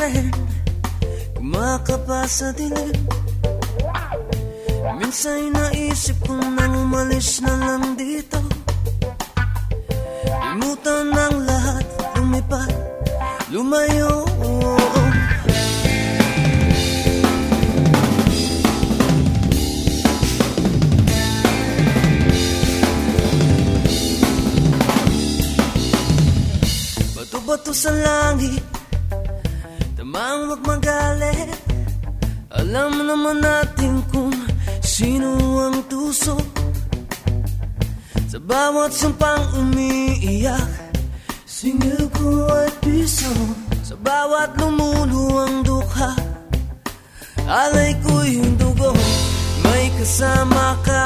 Rin Kumakapa sa dilim Minsan naisip ko nang umalis na lang dito. Limutan ng lahat, lumipad, lumayo. Bato-bato sa langit Tamang wag magalit Alam naman natin kung sino ang tuso. Sa bawat sampang umiiyak Singil ko ay piso. Sa bawat lumuluwang dukha Alay ko'y dugo. May kasama ka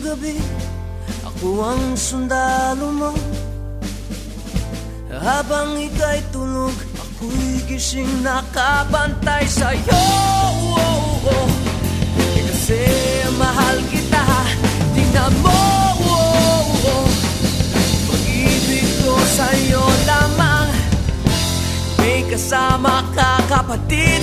gabi Ako ang sundalo mo Habang ika'y tulog Ako'y gising nakabantay sa'yo oh, oh. E kasi mahal kita Tingnan mo oh, oh. Pag-ibig ko sa'yo lamang May kasama ka kapatid